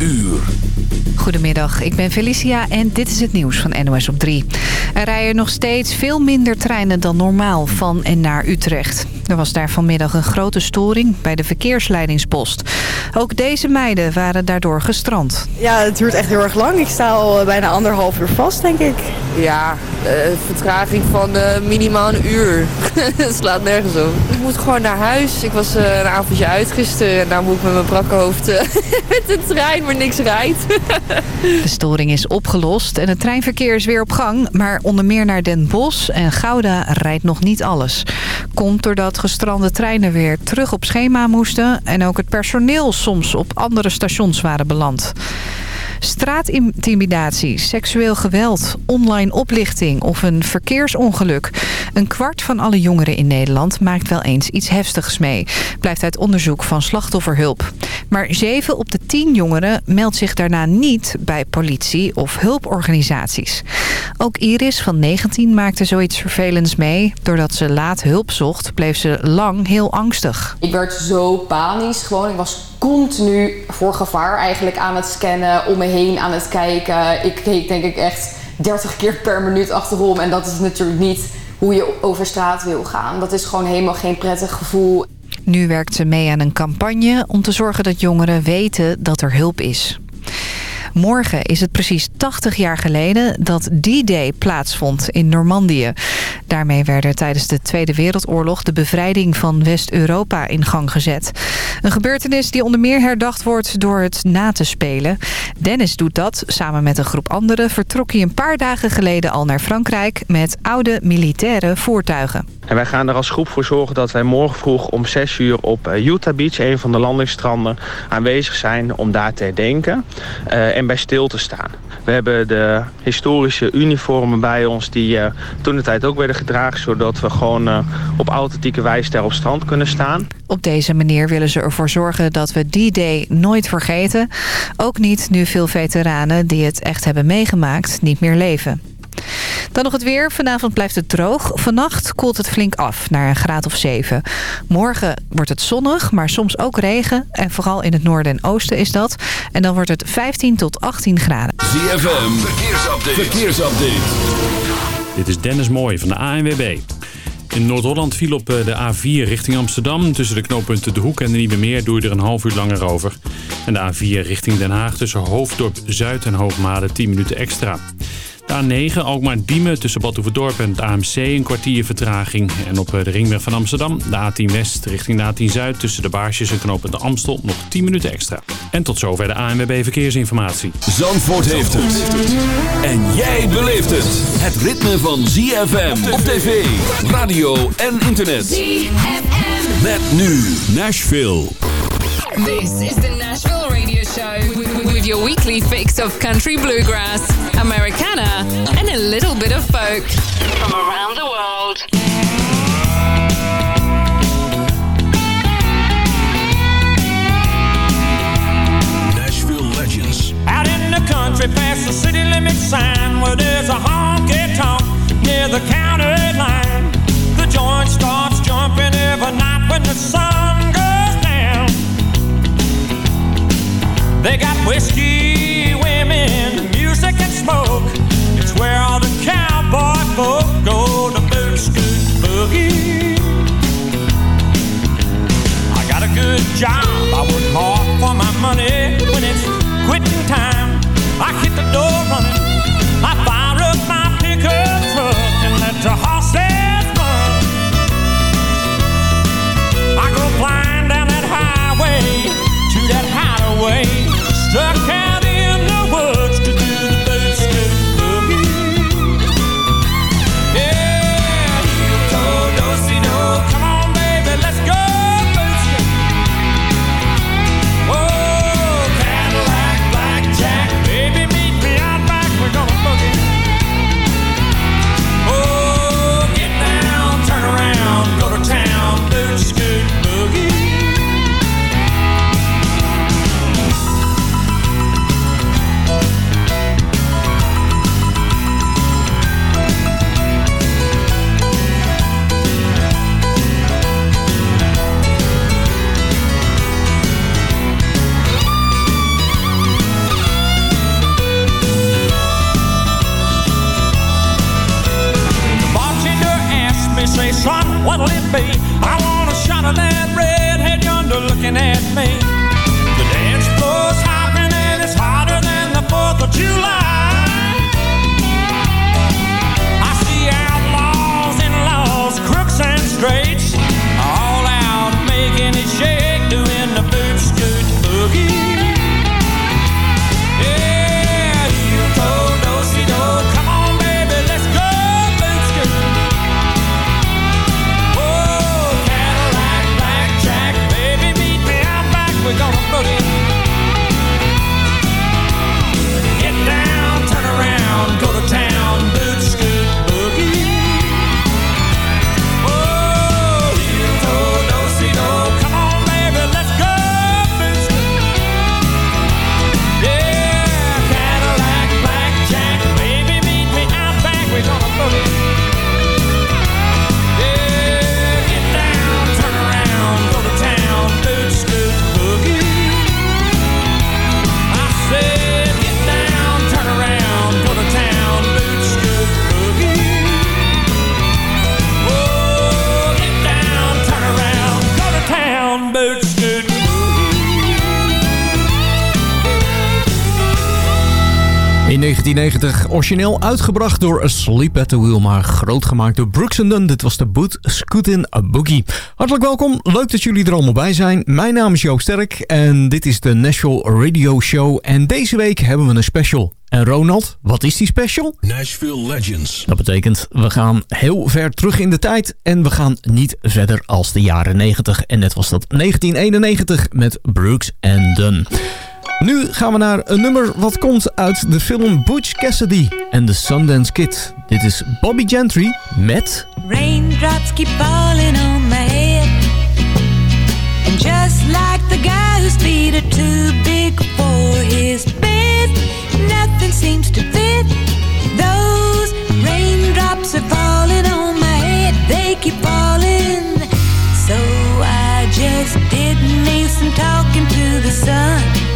uur. Goedemiddag, ik ben Felicia en dit is het nieuws van NOS op 3. Er rijden nog steeds veel minder treinen dan normaal van en naar Utrecht. Er was daar vanmiddag een grote storing bij de verkeersleidingspost. Ook deze meiden waren daardoor gestrand. Ja, het duurt echt heel erg lang. Ik sta al eh, bijna anderhalf uur vast, denk ik. Ja, uh, vertraging van uh, minimaal een uur. Het slaat nergens op. Ik moet gewoon naar huis. Ik was uh, een avondje uit gisteren en daar moet ik met mijn brakke hoofd met de trein waar niks rijdt. De storing is opgelost en het treinverkeer is weer op gang. Maar onder meer naar Den Bosch en Gouda rijdt nog niet alles. Komt doordat gestrande treinen weer terug op schema moesten... en ook het personeel soms op andere stations waren beland. Straatintimidatie, seksueel geweld, online oplichting of een verkeersongeluk. Een kwart van alle jongeren in Nederland maakt wel eens iets heftigs mee. Blijft uit onderzoek van slachtofferhulp. Maar 7 op de 10 jongeren meldt zich daarna niet bij politie of hulporganisaties. Ook Iris van 19 maakte zoiets vervelends mee. Doordat ze laat hulp zocht, bleef ze lang heel angstig. Ik werd zo panisch gewoon. Ik was continu voor gevaar eigenlijk aan het scannen, om heen aan het kijken. Ik keek denk ik echt 30 keer per minuut achterom. En dat is natuurlijk niet hoe je over straat wil gaan. Dat is gewoon helemaal geen prettig gevoel. Nu werkt ze mee aan een campagne om te zorgen dat jongeren weten dat er hulp is. Morgen is het precies 80 jaar geleden dat D-Day plaatsvond in Normandië. Daarmee werd tijdens de Tweede Wereldoorlog de bevrijding van West-Europa in gang gezet. Een gebeurtenis die onder meer herdacht wordt door het na te spelen. Dennis doet dat. Samen met een groep anderen vertrok hij een paar dagen geleden al naar Frankrijk met oude militaire voertuigen. En wij gaan er als groep voor zorgen dat wij morgen vroeg om 6 uur op eh, Utah Beach, een van de landingsstranden, aanwezig zijn om daar te herdenken uh, en bij stil te staan. We hebben de historische uniformen bij ons die uh, toen de tijd ook werden gedragen, zodat we gewoon op authentieke wijze daar op strand kunnen staan. Op deze manier willen ze ervoor zorgen dat we die day nooit vergeten. Ook niet nu veel veteranen die het echt hebben meegemaakt niet meer leven. Dan nog het weer. Vanavond blijft het droog. Vannacht koelt het flink af naar een graad of 7. Morgen wordt het zonnig, maar soms ook regen. En vooral in het noorden en oosten is dat. En dan wordt het 15 tot 18 graden. ZFM, verkeersupdate. verkeersupdate. Dit is Dennis Mooij van de ANWB. In Noord-Holland viel op eh, de A4 richting Amsterdam. Tussen de knooppunten De Hoek en de Nieuwe Meer doe je er een half uur langer over. En de A4 richting Den Haag tussen Hoofddorp Zuid en Hoogmade 10 minuten extra. De A9 Alkmaar-Diemen tussen Badhoevedorp en het AMC een kwartier vertraging. En op de ringweg van Amsterdam de A10 West richting de A10 Zuid tussen de Baarsjes en Knopen de Amstel nog 10 minuten extra. En tot zover de ANWB Verkeersinformatie. Zandvoort heeft het. En jij beleeft het. Het ritme van ZFM op tv, radio en internet. ZFM. Met nu Nashville. This is the Nashville Radio Show with your weekly fix of country bluegrass, Americana, and a little bit of folk from around the world. Nashville Legends. Out in the country past the city limit sign where there's a honky tonk near the county line. The joint starts jumping every night when the sun They got whiskey, women, music, and smoke. It's where all the cowboy folk go to boot scoot boogie. I got a good job, I work hard for my money. When it's quitting time, I hit the door running. I fire up my pickup truck and let the horses run. I go flying down that highway to that hideaway. Stuck out looking at me. The dance floor's hopping and it's hotter than the 4th of July. I see outlaws and laws, crooks and straights, all out making it shake. 1990 origineel uitgebracht door Sleep at the Wheel, maar groot gemaakt door Brooks Dunn. Dit was de Boot Scootin' a Boogie. Hartelijk welkom, leuk dat jullie er allemaal bij zijn. Mijn naam is Joop Sterk en dit is de Nashville Radio Show. En deze week hebben we een special. En Ronald, wat is die special? Nashville Legends. Dat betekent, we gaan heel ver terug in de tijd en we gaan niet verder als de jaren 90. En net was dat 1991 met Brooks and Dunn. Nu gaan we naar een nummer wat komt uit de film Butch Cassidy en The Sundance Kid. Dit is Bobby Gentry met... Raindrops keep falling on my head. And just like the guy whose feet are too big for his bed Nothing seems to fit. Those raindrops are falling on my head. They keep falling. So I just did me some talking to the sun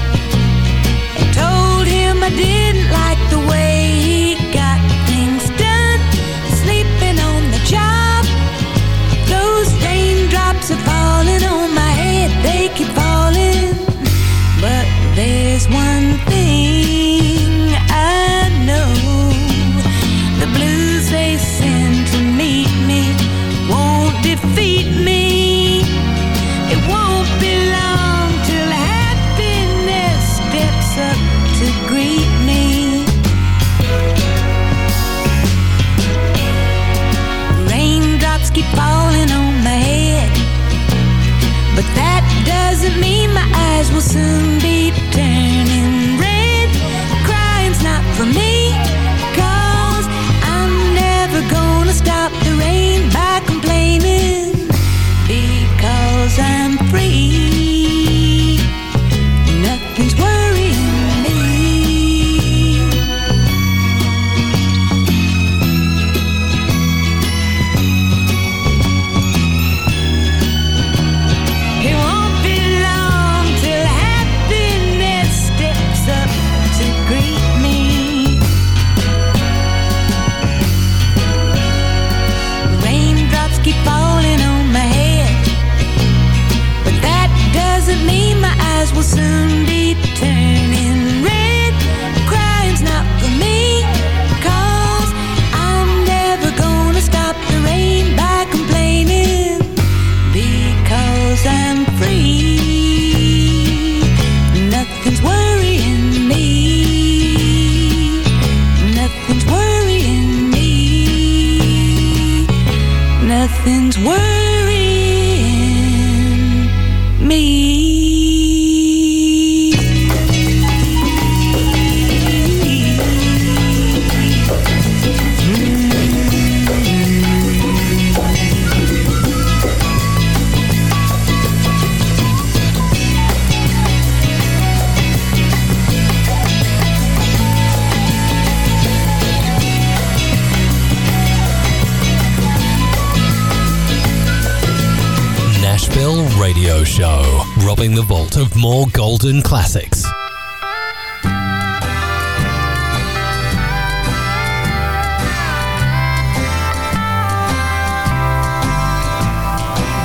Nothing's worrying me. Robbing the vault of more golden classics.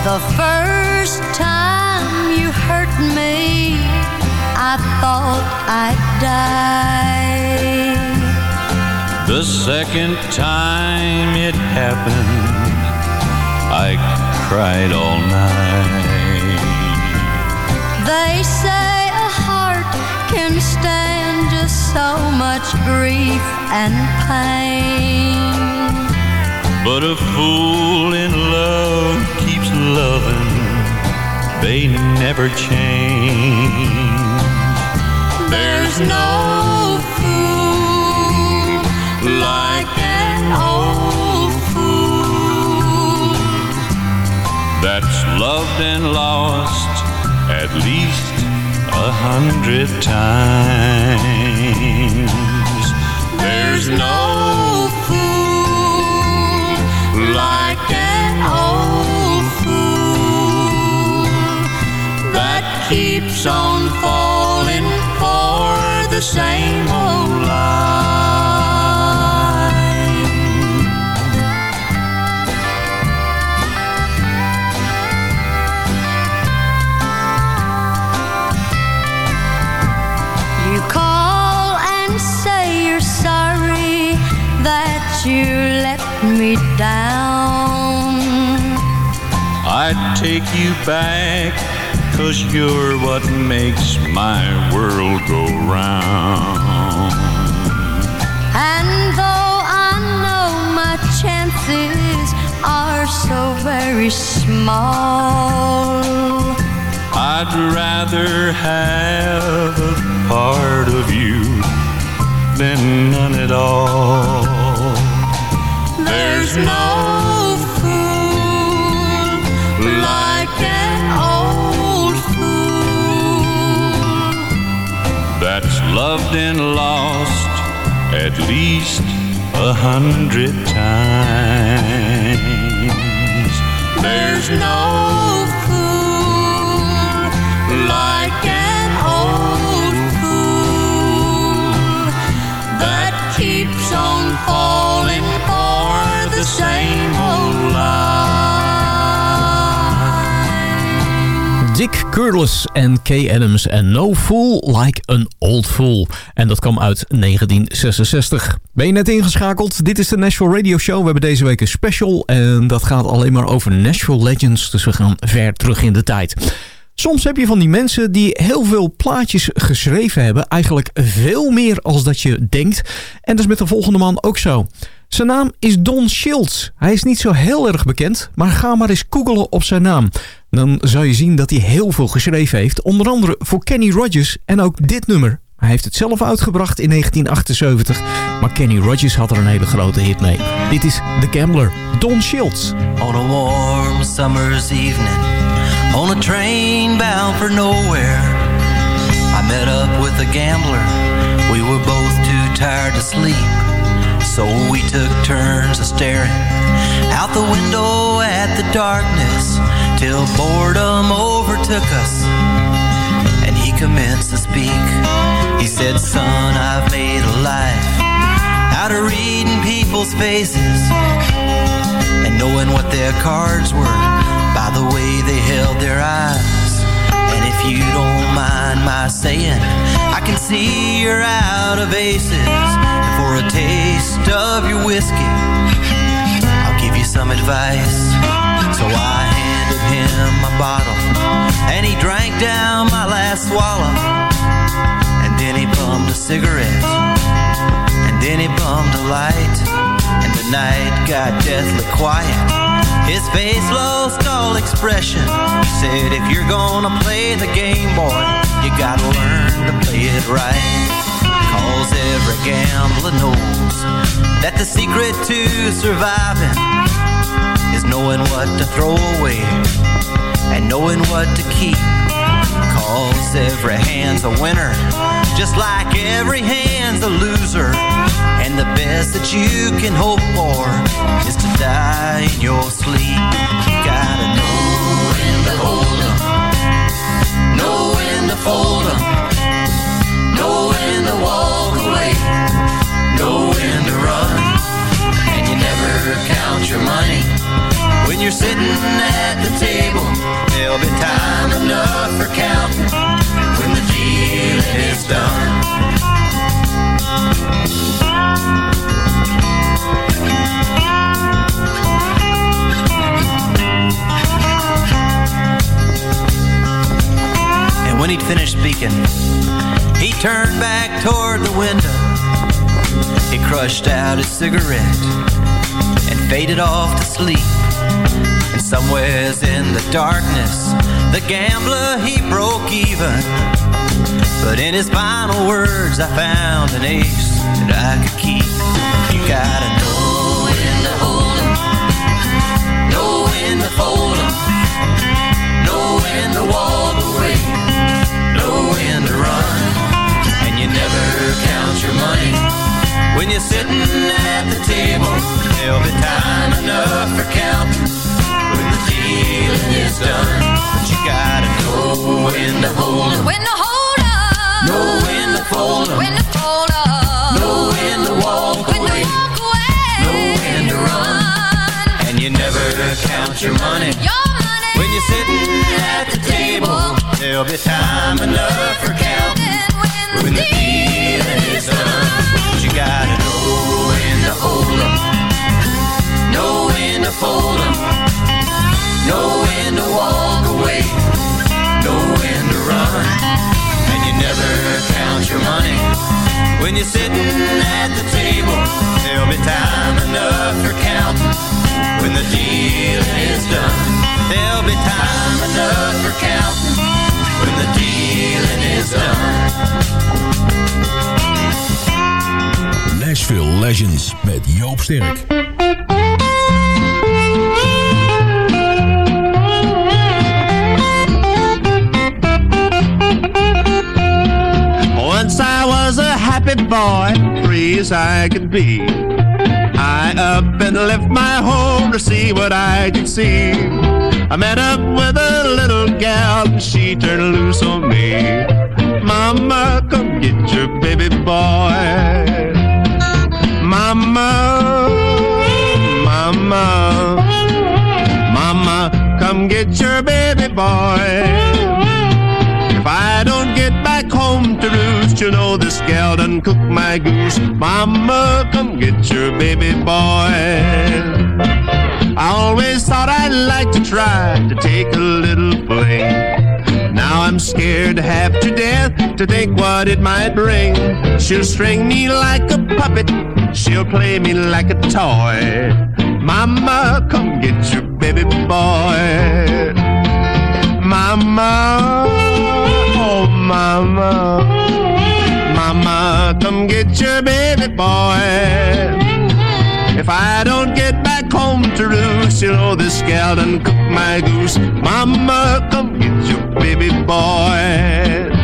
The first time you hurt me, I thought I'd die. The second time it happened, I cried all night. They say a heart can stand just so much grief and pain. But a fool in love keeps loving, they never change. There's no fool like an old fool. That's loved and lost least a hundred times. There's no fool like an old fool that keeps on falling for the same take you back, cause you're what makes my world go round. And though I know my chances are so very small, I'd rather have a part of you than none at all. there's no loved and lost at least a hundred times. There's no Dick Curless en Kay Adams en No Fool Like an Old Fool. En dat kwam uit 1966. Ben je net ingeschakeld? Dit is de Nashville Radio Show. We hebben deze week een special en dat gaat alleen maar over Nashville Legends. Dus we gaan ver terug in de tijd. Soms heb je van die mensen die heel veel plaatjes geschreven hebben. Eigenlijk veel meer als dat je denkt. En dat is met de volgende man ook zo. Zijn naam is Don Schiltz. Hij is niet zo heel erg bekend, maar ga maar eens googelen op zijn naam. Dan zou je zien dat hij heel veel geschreven heeft. Onder andere voor Kenny Rogers en ook dit nummer. Hij heeft het zelf uitgebracht in 1978. Maar Kenny Rogers had er een hele grote hit mee. Dit is The Gambler, Don Schiltz. On a warm summer's evening, on a train bound for nowhere, I met up with a gambler. We were both too tired to sleep, so we took turns of staring out the window at the darkness till boredom overtook us. And he commenced to speak. He said, Son, I've made a life out of reading people's faces and knowing what their cards were by the way they held their eyes. And if you don't mind my saying, I can see you're out of aces. And for a taste of your whiskey, I'll give you some advice. So I him my bottle, and he drank down my last swallow. And then he bummed a cigarette, and then he bummed a light. And the night got deathly quiet. His face lost all expression. He said, If you're gonna play the game, boy, you gotta learn to play it right. Cause every gambler knows that the secret to surviving knowing what to throw away and knowing what to keep. Cause every hand's a winner, just like every hand's a loser. And the best that you can hope for is to die in your sleep. You gotta know when to hold 'em, know when to fold He crushed out his cigarette and faded off to sleep. And somewheres in the darkness, the gambler, he broke even. But in his final words, I found an ace that I could keep. You gotta know when you're sitting at the table. There'll be time enough for counting when the dealing is done. But you gotta know when to hold 'em, When to hold up, know when to fold 'em, when to fold up, know when to walk when away, to walk away, know when to run. And you never count your money your money. when you're sitting at the table. There'll be time enough for counting when the dealing is done gotta know when to hold 'em, know when to fold em, know when to walk away, know when to run. And you never count your money when you're sitting at the table. There'll be time enough for counting when the deal is done. Met Joop Sterk. Once I was a happy boy, free as I could be. I up and left my home to see what I could see. I met up with a little gal and she turned loose on me. Mama, come get your baby boy. Your baby boy. If I don't get back home to roost, you know this gal done cook my goose. Mama, come get your baby boy. I always thought I'd like to try to take a little fling. Now I'm scared half to death to think what it might bring. She'll string me like a puppet, she'll play me like a toy. Mama, come get your baby boy. Mama, oh mama, mama, come get your baby boy. If I don't get back home to roost, you know this gal done cook my goose. Mama, come get your baby boy.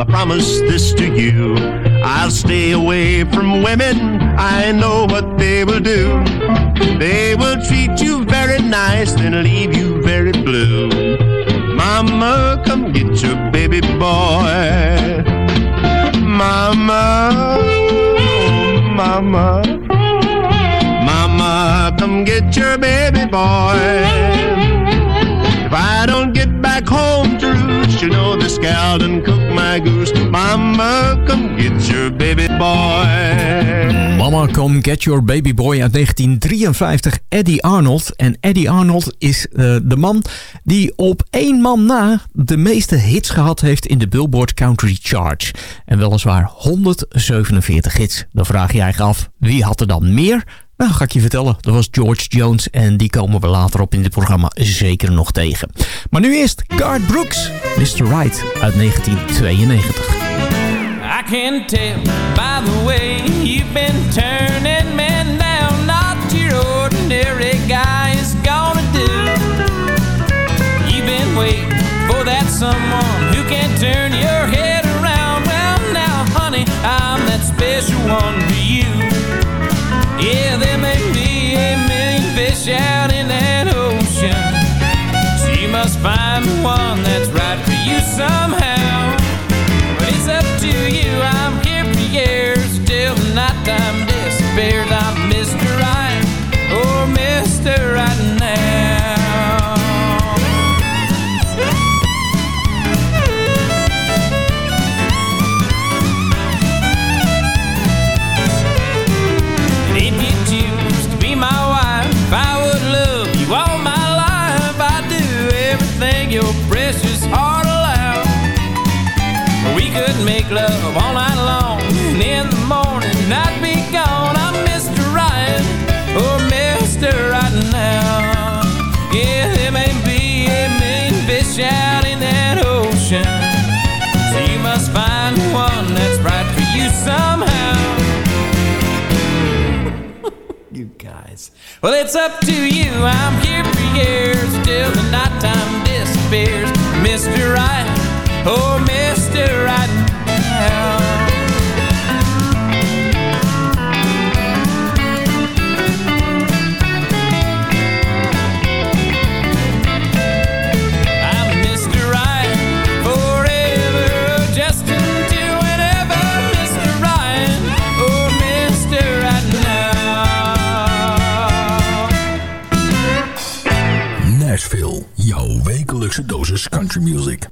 I promise this to you. I'll stay away from women, I know what they will do. They will treat you very nice, then leave you very blue. Mama, come get your baby boy. Mama, mama, mama, come get your baby boy. If I don't get back home to you know this gal done cook my goose. Mama, come get your baby boy. Mama Come Get Your Baby Boy uit 1953, Eddie Arnold. En Eddie Arnold is uh, de man die op één man na de meeste hits gehad heeft in de Billboard Country Charts. En weliswaar 147 hits. Dan vraag je je af, wie had er dan meer? Nou, ga ik je vertellen. Dat was George Jones en die komen we later op in dit programma zeker nog tegen. Maar nu eerst Garth Brooks, Mr. Right uit 1992. I can tell by the way you've been turning men down. Not your ordinary guy is gonna do. You've been waiting for that someone who can turn your head around. Well, now, honey, I'm that special one find the one that's right for you somehow. But it's up to you, I'm here for years till the nighttime disappears. I'm Well, it's up to you. I'm here for years till the nighttime disappears. Mr. Right, oh, Mr. Right dagelijkse dosis country music.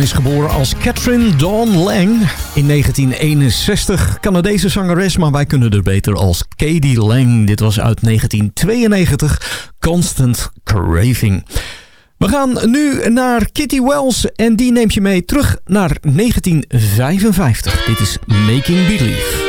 is geboren als Catherine Dawn Lang. In 1961 Canadese zangeres, maar wij kunnen er beter als Katie Lang. Dit was uit 1992, Constant Craving. We gaan nu naar Kitty Wells en die neemt je mee terug naar 1955. Dit is Making Believe.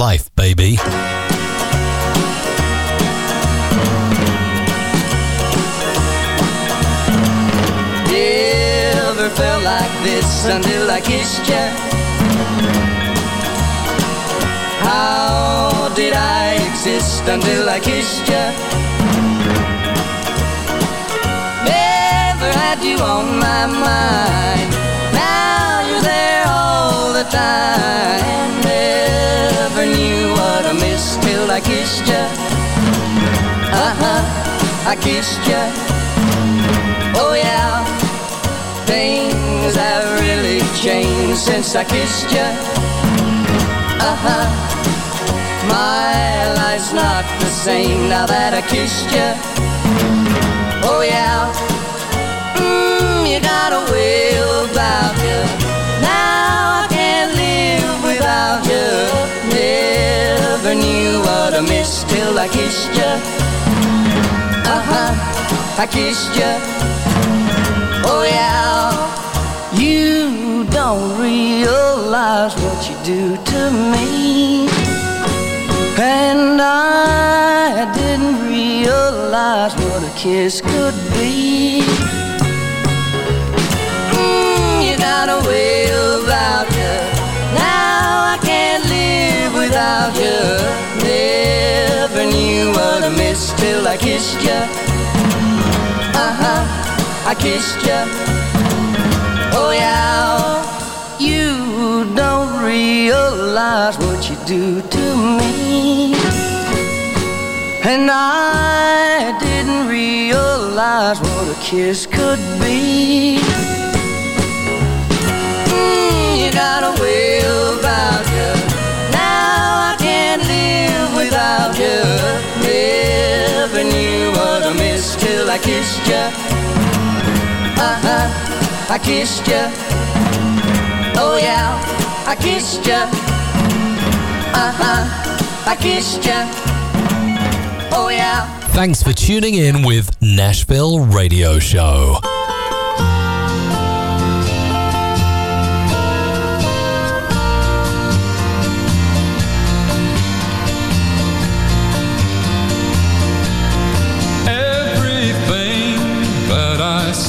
Life, baby. Never felt like this until I kissed you. How did I exist until I kissed you? Never had you on my mind. The time. Never knew what I missed till I kissed you. Uh huh, I kissed you. Oh yeah, things have really changed since I kissed you. Uh huh, my life's not the same now that I kissed you. Oh yeah, mm, you got a I missed till I kissed you. Uh huh, I kissed you. Oh yeah, you don't realize what you do to me. And I didn't realize what a kiss could be. Mm, you got a way about you. Now I can't live without you. Missed till I kissed you. Uh huh, I kissed you. Oh yeah, you don't realize what you do to me. And I didn't realize what a kiss could be. Mm, you got a way about you. Now I can't live without you. I till I kissed you. Uh huh, I kissed you. Oh yeah, I kissed. Uh huh, I kissed. Oh yeah. Thanks for tuning in with Nashville Radio Show.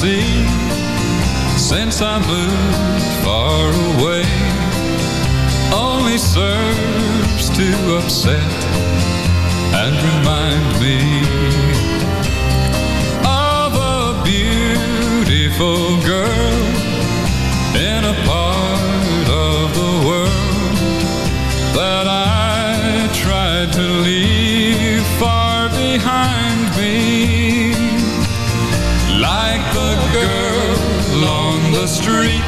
That I see since I moved far away. Only serves to upset and remind me of a beautiful girl in a part of the world that I tried to leave far behind the street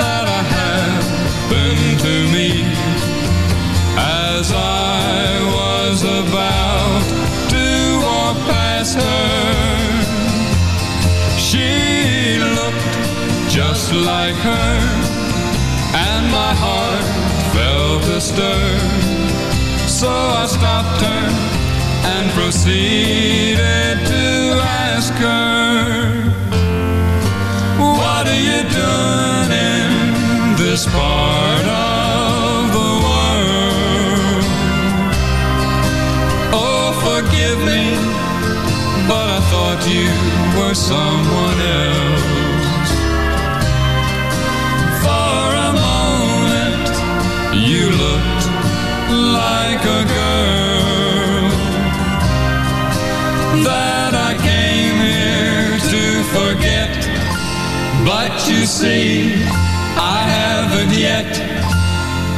that I happened to meet as I was about to walk past her. She looked just like her, and my heart felt a stir. So I stopped her and proceeded to ask her, doing in this part of the world? Oh, forgive me, but I thought you were someone else. But you see, I haven't yet,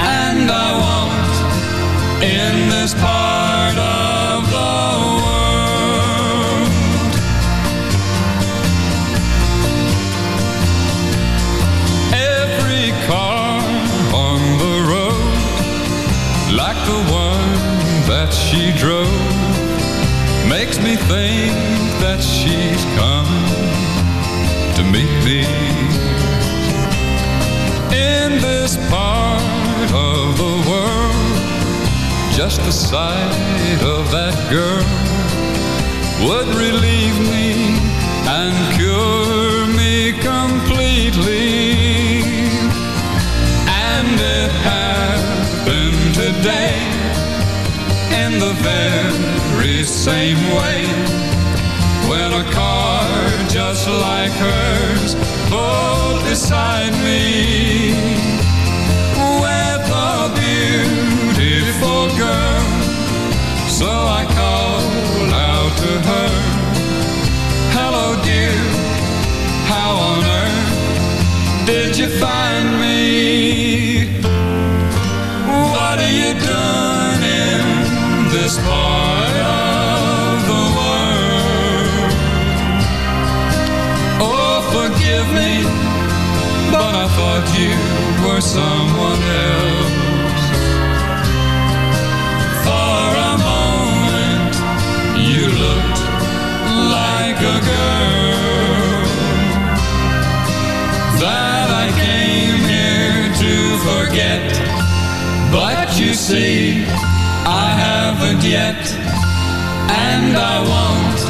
and I won't in this part of the world. Every car on the road, like the one that she drove, makes me think that she's come to meet me Just the sight of that girl would relieve me and cure me completely. And it happened today in the very same way when a car just like hers pulled beside me girl. So I called out to her, Hello, dear, how on earth did you find me? What are you doing in this part of the world? Oh, forgive me, but I thought you were someone else. But you see, I haven't yet, and I won't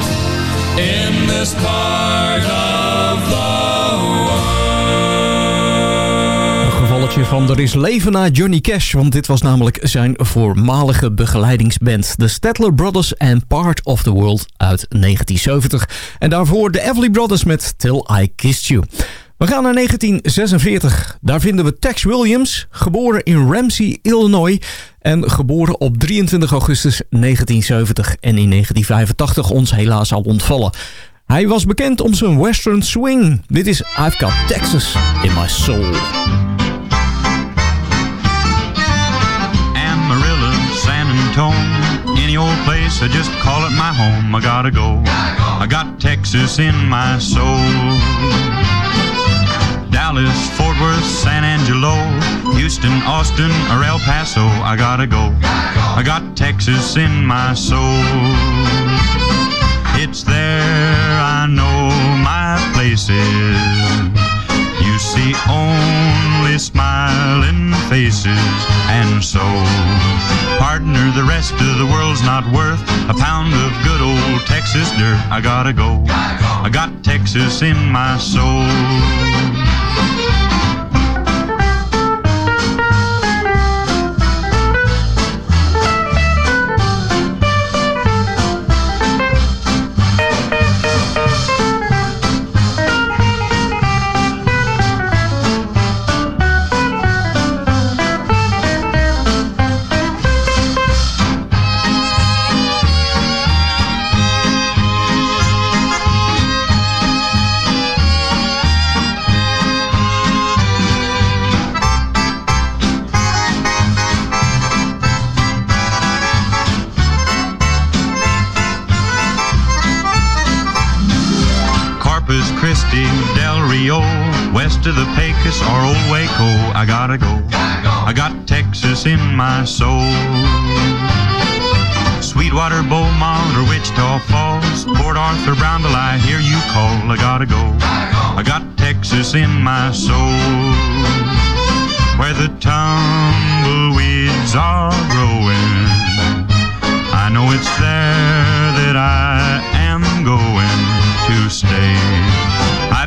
in this part of the Een gevalletje van Er is leven na Johnny Cash, want dit was namelijk zijn voormalige begeleidingsband. De Statler Brothers and Part of the World uit 1970. En daarvoor de Everly Brothers met Till I Kissed You. We gaan naar 1946. Daar vinden we Tex Williams, geboren in Ramsey, Illinois... en geboren op 23 augustus 1970 en in 1985 ons helaas al ontvallen. Hij was bekend om zijn western swing. Dit is I've Got Texas in My Soul. Amarillo, San Antone, any old place, I just call it my home. I go. I got Texas in my soul. Dallas, Fort Worth, San Angelo, Houston, Austin, or El Paso, I gotta go. I got Texas in my soul. It's there I know my place is. You see only smiling faces, and so, partner, the rest of the world's not worth a pound of good old Texas dirt. I gotta go. I got Texas in my soul. Gotta go. I got Texas in my soul. Sweetwater, Beaumont, or Wichita Falls, Port Arthur, Brownville, I hear you call. I gotta go. I got Texas in my soul. Where the tumbleweeds are growing. I know it's there that I am going to stay.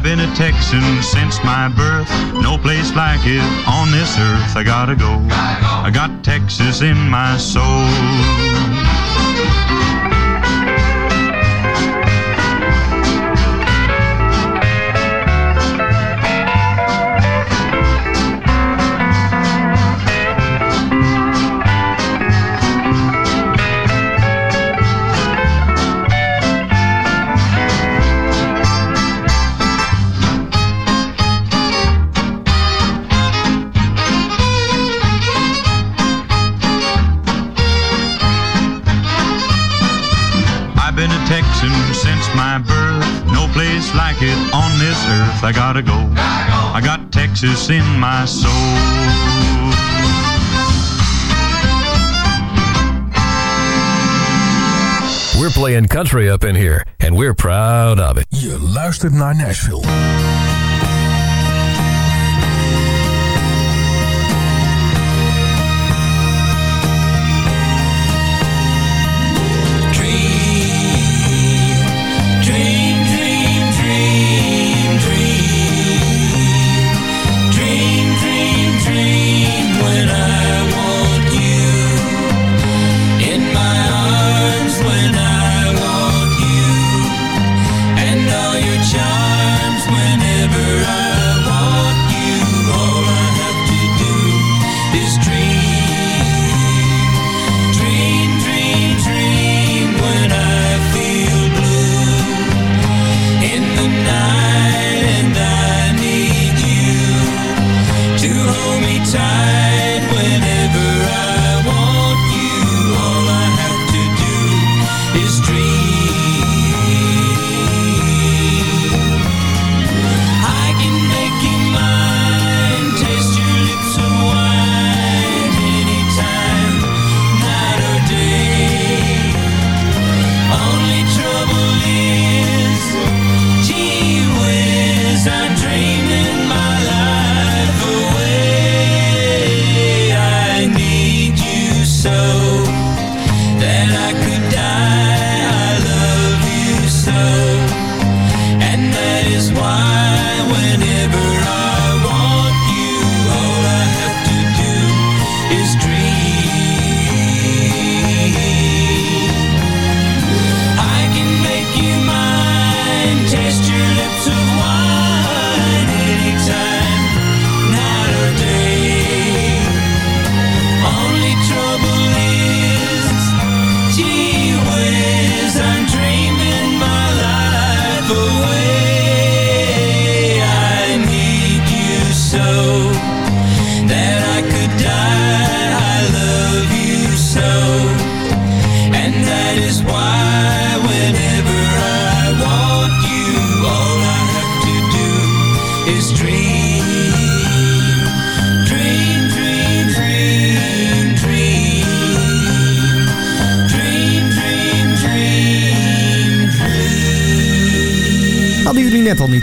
I've been a Texan since my birth. No place like it on this earth. I gotta go. I got Texas in my soul. Been since my birth. No place like it on this earth. I gotta go. I got Texas in my soul. We're playing country up in here, and we're proud of it. Je luistert naar Nashville.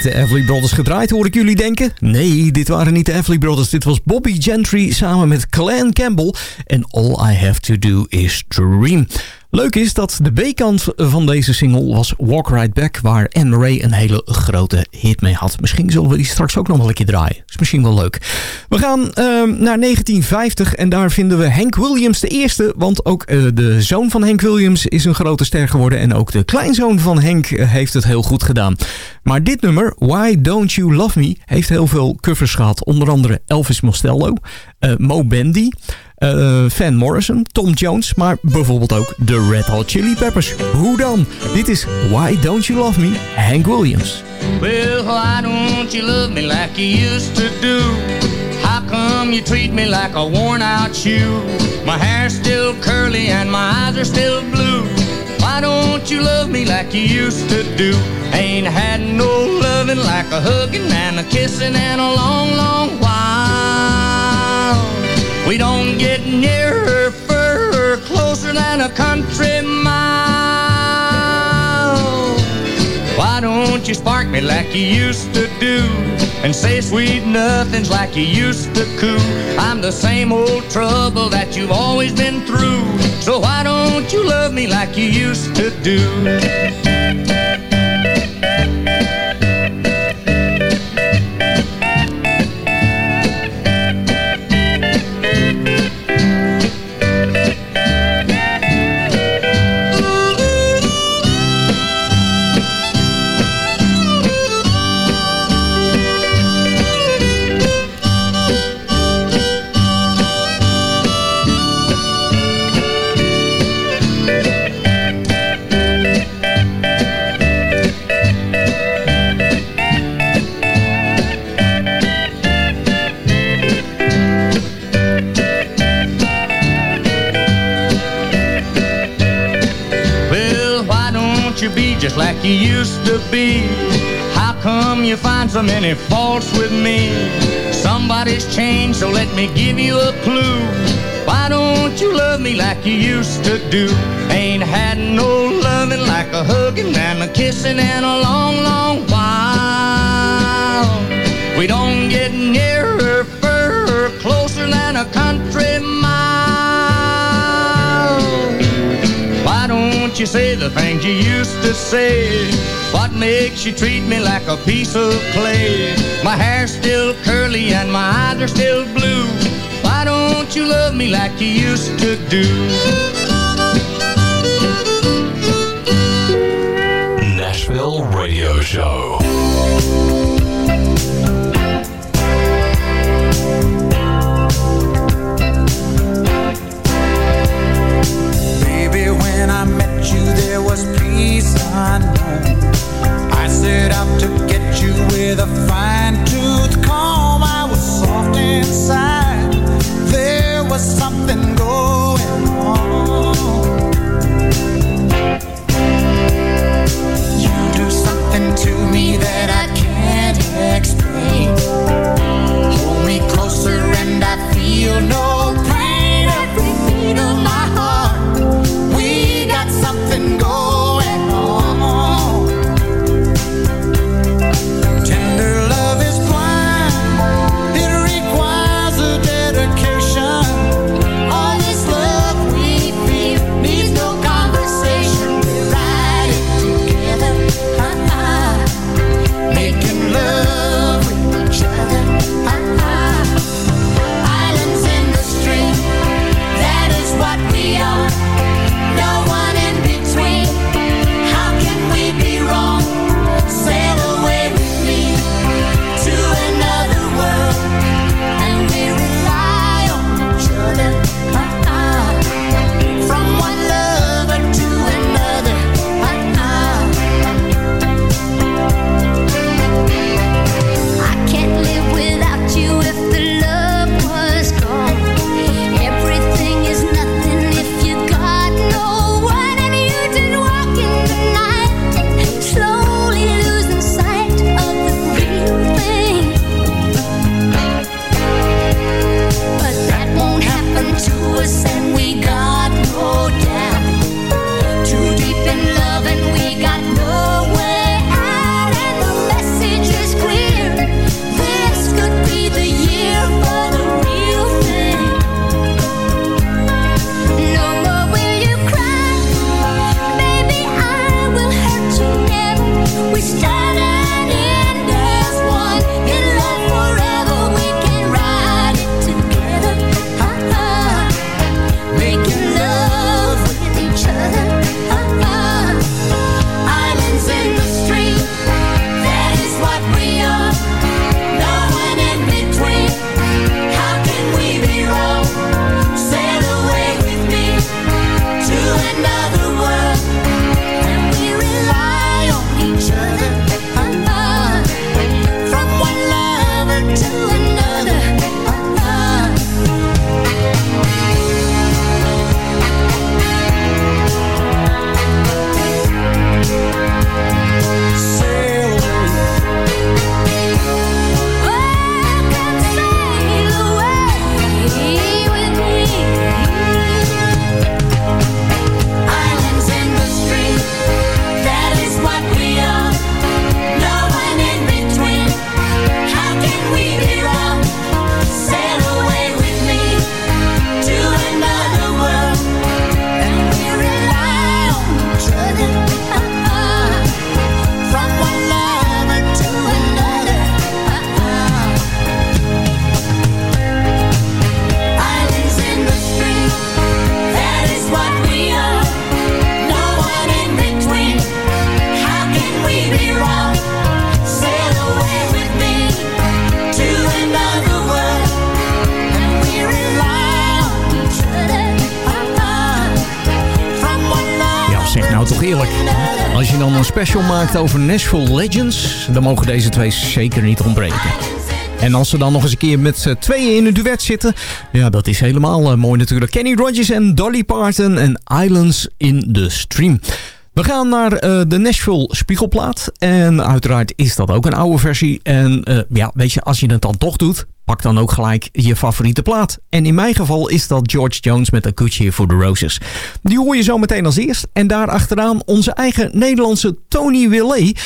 Niet de Everly Brothers gedraaid, hoor ik jullie denken? Nee, dit waren niet de Everly Brothers. Dit was Bobby Gentry samen met Clan Campbell. En All I Have To Do Is Dream. Leuk is dat de B-kant van deze single was Walk Right Back... waar Anne Marie een hele grote hit mee had. Misschien zullen we die straks ook nog wel een keer draaien. Is misschien wel leuk. We gaan ehm, naar 1950 en daar vinden we Hank Williams de eerste... want ook eh, de zoon van Hank Williams is een grote ster geworden... en ook de kleinzoon van Hank eh, heeft het heel goed gedaan. Maar dit nummer, Why Don't You Love Me... heeft heel veel covers gehad. Onder andere Elvis Costello, eh, Mo Bandy... eh, Van Morrison, Tom Jones, maar bijvoorbeeld ook de Red Hot Chili Peppers. Hoe dan? Dit is Why Don't You Love Me, Hank Williams. Well, why don't you love me like you used to do? How come you treat me like a worn out shoe? My hair's still curly and my eyes are still blue. Why don't you love me like you used to do? Ain't had no loving like a hugging and a kissing and a long, long while. We don't get nearer, further, closer than a country mile. Why don't you spark me like you used to do? And say sweet nothings like you used to coo. I'm the same old trouble that you've always been through. So why don't you love me like you used to do? Just like you used to be? How come you find so many faults with me? Somebody's changed, so let me give you a clue. Why don't you love me like you used to do? Ain't had no loving like a hugging and a kissing in a long, long while. We don't get nearer, you say the things you used to say? What makes you treat me like a piece of clay? My hair's still curly and my eyes are still blue. Why don't you love me like you used to do? Nashville Radio Show. Peace unknown. I set out to get you with a fine tooth comb. I was soft inside. There was something special maakt over Nashville Legends... dan mogen deze twee zeker niet ontbreken. En als ze dan nog eens een keer met tweeën in een duet zitten... ja, dat is helemaal eh, mooi natuurlijk. Kenny Rogers en Dolly Parton en Islands in the Stream. We We gaan naar eh, de Nashville Spiegelplaat. En uiteraard is dat ook een oude versie. En eh, ja, weet je, als je het dan toch doet, pak dan ook gelijk je favoriete plaat. En in mijn geval is dat George Jones met A Good Year for the Roses. Die hoor je zo meteen als eerst. En daar achteraan onze eigen Nederlandse Tony Willet.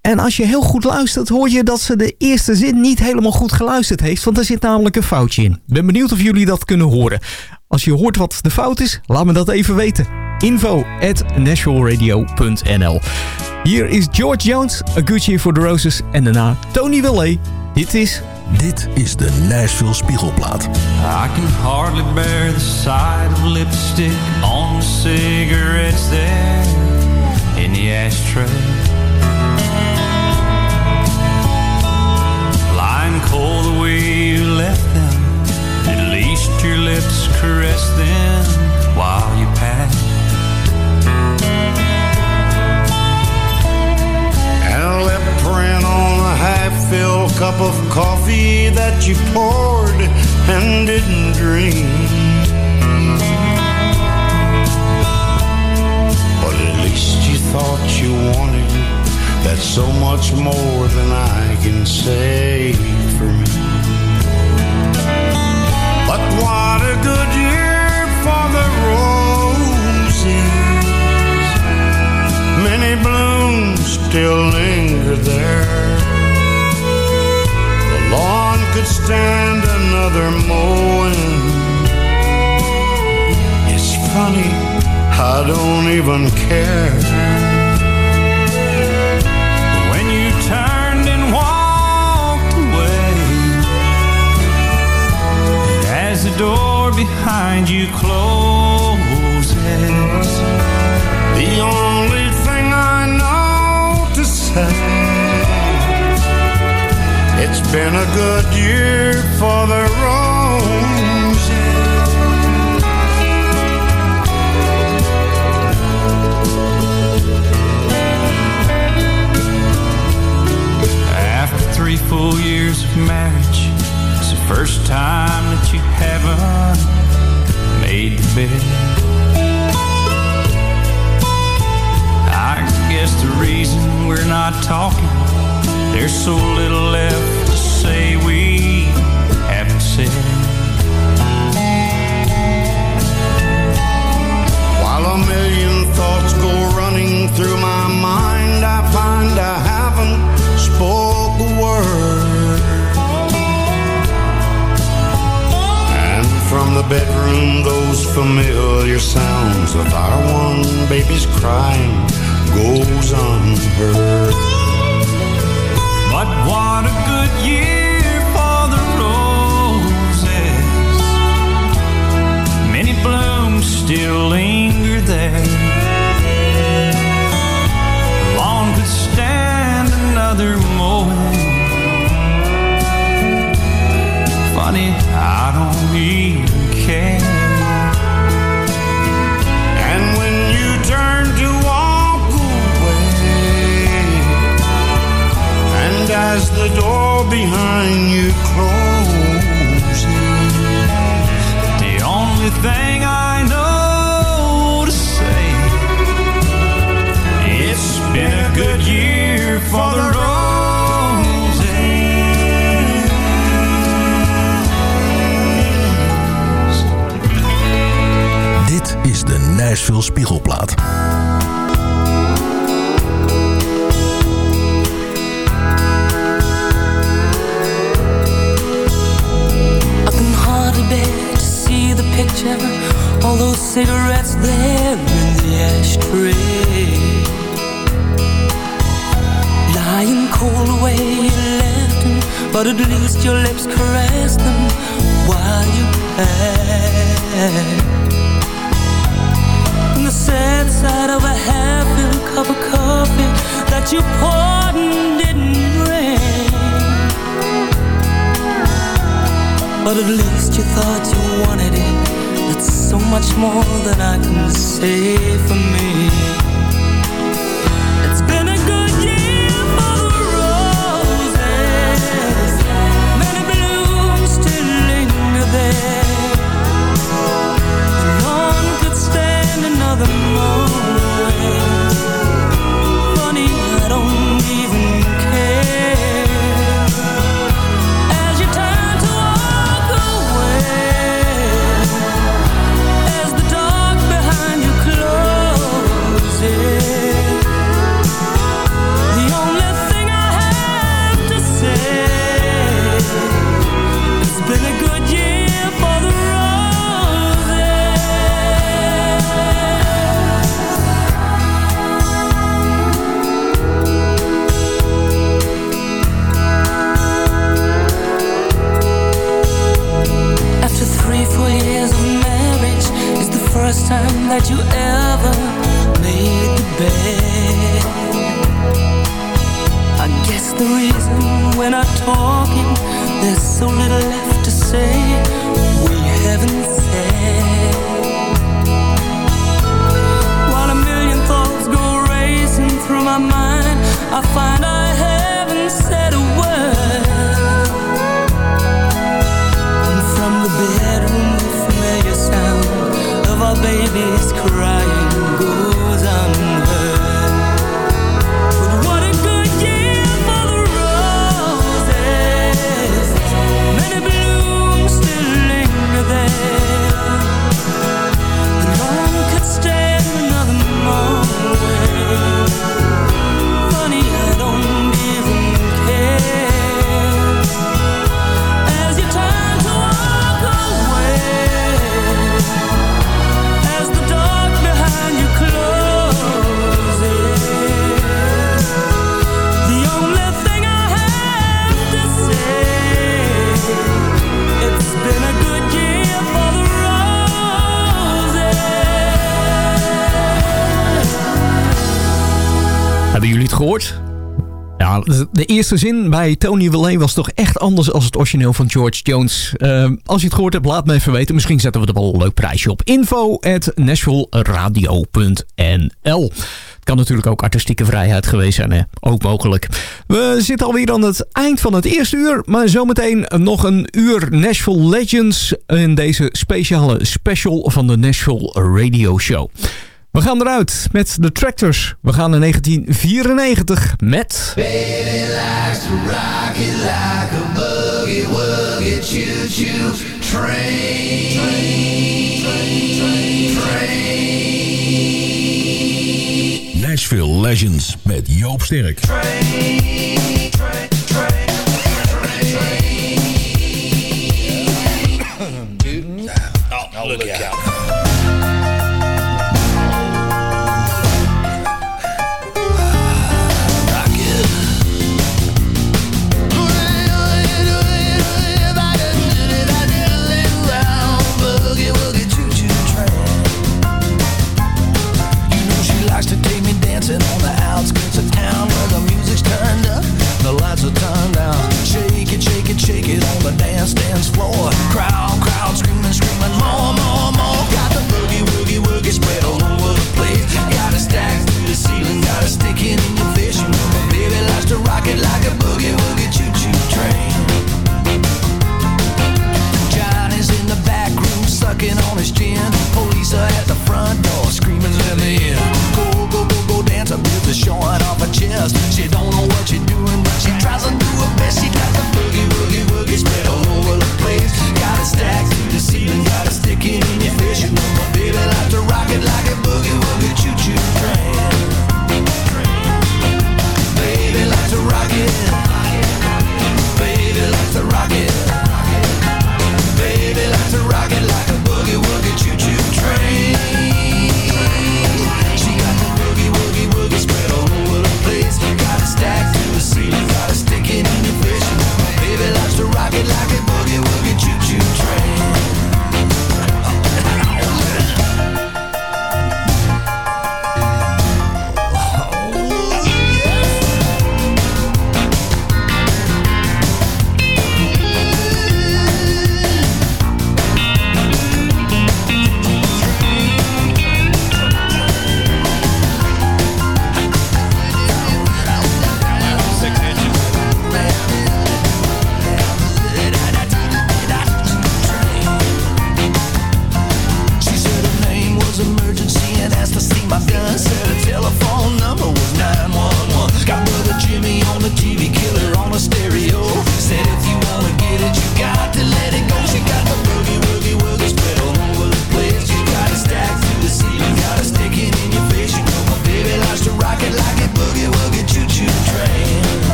En als je heel goed luistert, hoor je dat ze de eerste zin niet helemaal goed geluisterd heeft. Want er zit namelijk een foutje in. Ben benieuwd of jullie dat kunnen horen. Als je hoort wat de fout is, laat me dat even weten. Info at nationalradio.nl Hier is George Jones, A Good for the Roses. En daarna Tony Willet. Dit is... Dit is de Nashville Spiegelplaat. I can hardly bear the sight of lipstick on the cigarettes there in the ashtray. Lying cold the way you left them, at least your lips caress them while you pass. Coffee that you poured and didn't drink. But at least you thought you wanted that's so much more than I can say for me. But what a good year for the roses. Many blooms still linger there. Lawn could stand another mowing. It's funny, I don't even care. When you turned and walked away, and as the door behind you closes, The only thing I know to say It's been a good year for the roses after three full years of marriage, it's the first time that you haven't made the bed. I guess the reason we're not talking, there's so little left to say we haven't said. While a million thoughts go running through my mind I find I haven't spoke a word And from the bedroom those familiar sounds of our one baby's crying goes unheard I don't even care. As the door behind you closes The only thing I know to say It's been a good year for the roses Dit is de Nashville Spiegelplaat. All those cigarettes there in the ashtray. Lying cold away you left them But at least your lips caressed them While you And the sad side of a half-filled cup of coffee That you poured and didn't bring But at least you thought you wanted it That's so much more than I can say for me jullie het gehoord? Ja, de eerste zin bij Tony Willet was toch echt anders als het origineel van George Jones. Ehm, als je het gehoord hebt, laat me even weten. Misschien zetten we er wel een leuk prijsje op. Info at kan natuurlijk ook artistieke vrijheid geweest zijn. Hè? Ook mogelijk. We zitten alweer aan het eind van het eerste uur. Maar zometeen nog een uur Nashville Legends. In deze speciale special van de Nashville Radio Show. We gaan eruit met de Tractors. We gaan in 1994 met... Nashville Legends met Joop Sterk. Oh, look out.